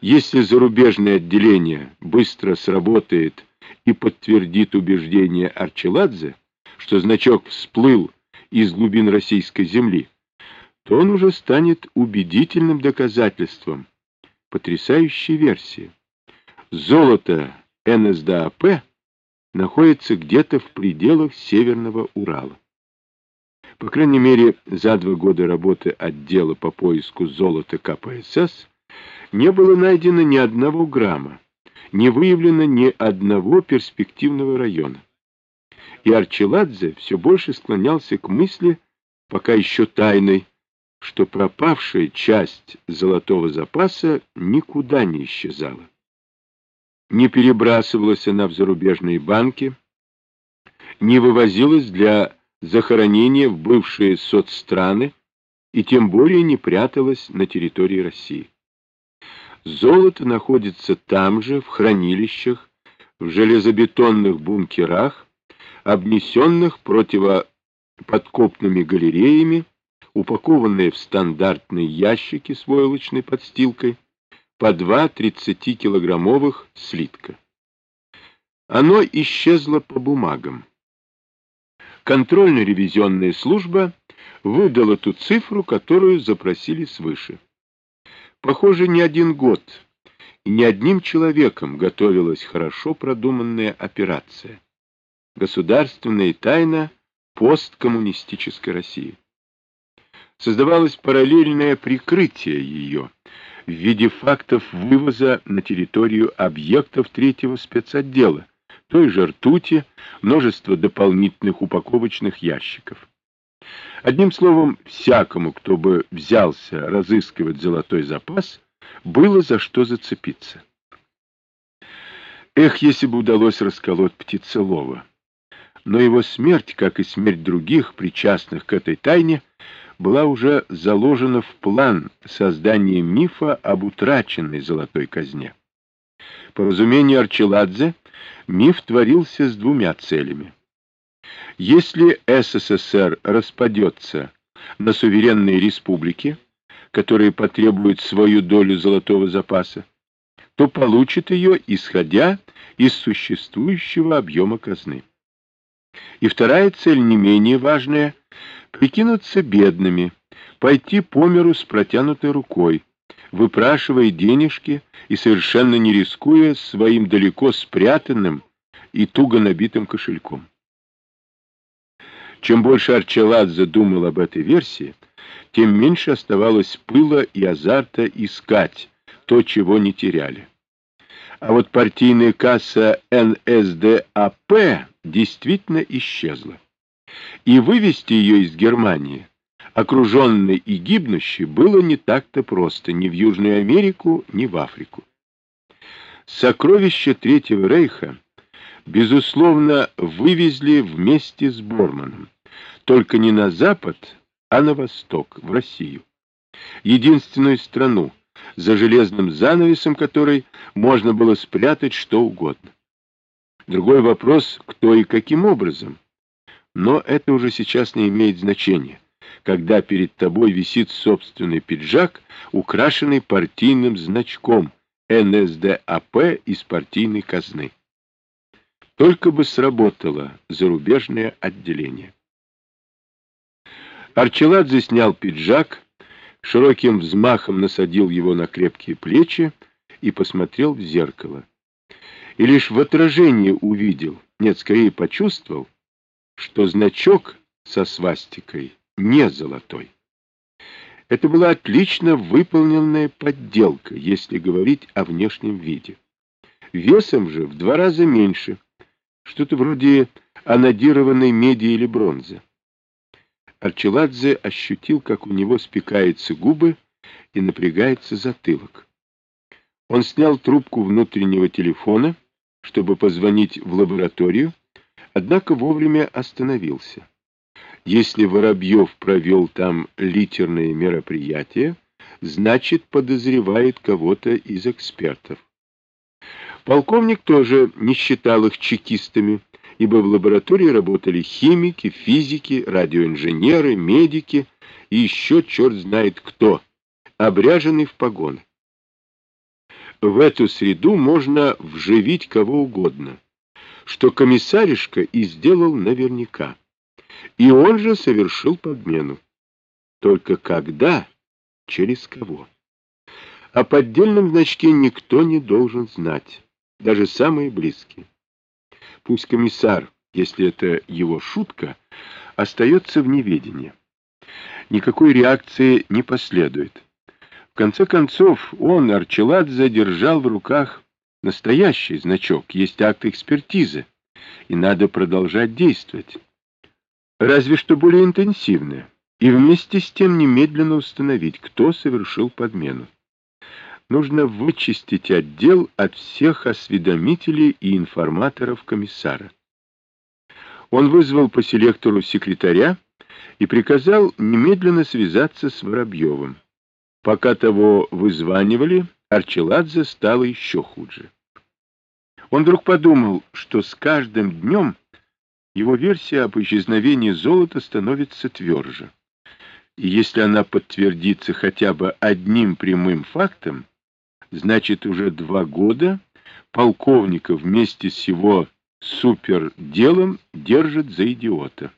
Если зарубежное отделение быстро сработает и подтвердит убеждение Арчеладзе, что значок всплыл из глубин российской земли, то он уже станет убедительным доказательством потрясающей версии. Золото НСДАП находится где-то в пределах Северного Урала. По крайней мере, за два года работы отдела по поиску золота КПСС не было найдено ни одного грамма, не выявлено ни одного перспективного района. И Арчеладзе все больше склонялся к мысли, пока еще тайной, что пропавшая часть золотого запаса никуда не исчезала. Не перебрасывалась она в зарубежные банки, не вывозилась для захоронения в бывшие соцстраны и тем более не пряталась на территории России. Золото находится там же, в хранилищах, в железобетонных бункерах, обнесенных противоподкопными галереями, упакованные в стандартные ящики с войлочной подстилкой, по два 30-килограммовых слитка. Оно исчезло по бумагам. Контрольно-ревизионная служба выдала ту цифру, которую запросили свыше. Похоже, не один год и ни одним человеком готовилась хорошо продуманная операция. Государственная тайна посткоммунистической России. Создавалось параллельное прикрытие ее в виде фактов вывоза на территорию объектов третьего спецотдела, той же ртути, множество дополнительных упаковочных ящиков. Одним словом, всякому, кто бы взялся разыскивать золотой запас, было за что зацепиться. Эх, если бы удалось расколоть птицелова! Но его смерть, как и смерть других, причастных к этой тайне, была уже заложена в план создания мифа об утраченной золотой казне. По разумению Арчеладзе, миф творился с двумя целями. Если СССР распадется на суверенные республики, которые потребуют свою долю золотого запаса, то получит ее, исходя из существующего объема казны. И вторая цель, не менее важная, прикинуться бедными, пойти по миру с протянутой рукой, выпрашивая денежки и совершенно не рискуя своим далеко спрятанным и туго набитым кошельком. Чем больше Арчеладзе думал об этой версии, тем меньше оставалось пыла и азарта искать то, чего не теряли. А вот партийная касса НСДАП действительно исчезла. И вывести ее из Германии, окруженной и гибнущей, было не так-то просто ни в Южную Америку, ни в Африку. Сокровища Третьего Рейха безусловно, вывезли вместе с Борманом. Только не на запад, а на восток, в Россию. Единственную страну, за железным занавесом которой можно было спрятать что угодно. Другой вопрос, кто и каким образом. Но это уже сейчас не имеет значения, когда перед тобой висит собственный пиджак, украшенный партийным значком НСДАП из партийной казны. Только бы сработало зарубежное отделение. Арчеладзе снял пиджак, широким взмахом насадил его на крепкие плечи и посмотрел в зеркало. И лишь в отражении увидел, нет, скорее почувствовал, что значок со свастикой не золотой. Это была отлично выполненная подделка, если говорить о внешнем виде. Весом же в два раза меньше — что-то вроде анодированной меди или бронзы. Арчеладзе ощутил, как у него спекаются губы и напрягается затылок. Он снял трубку внутреннего телефона, чтобы позвонить в лабораторию, однако вовремя остановился. Если Воробьев провел там литерное мероприятие, значит, подозревает кого-то из экспертов. Полковник тоже не считал их чекистами, ибо в лаборатории работали химики, физики, радиоинженеры, медики и еще черт знает кто, обряженный в погоны. в эту среду можно вживить кого угодно, что комиссаришка и сделал наверняка. И он же совершил подмену. Только когда, через кого? О поддельном значке никто не должен знать, даже самые близкие. Пусть комиссар, если это его шутка, остается в неведении. Никакой реакции не последует. В конце концов, он, Арчелад, задержал в руках настоящий значок, есть акт экспертизы, и надо продолжать действовать. Разве что более интенсивно, и вместе с тем немедленно установить, кто совершил подмену. Нужно вычистить отдел от всех осведомителей и информаторов комиссара. Он вызвал по селектору секретаря и приказал немедленно связаться с Воробьевым. Пока того вызванивали, Арчеладзе стало еще хуже. Он вдруг подумал, что с каждым днем его версия об исчезновении золота становится тверже. И если она подтвердится хотя бы одним прямым фактом, значит уже два года полковника вместе с его суперделом держат за идиота.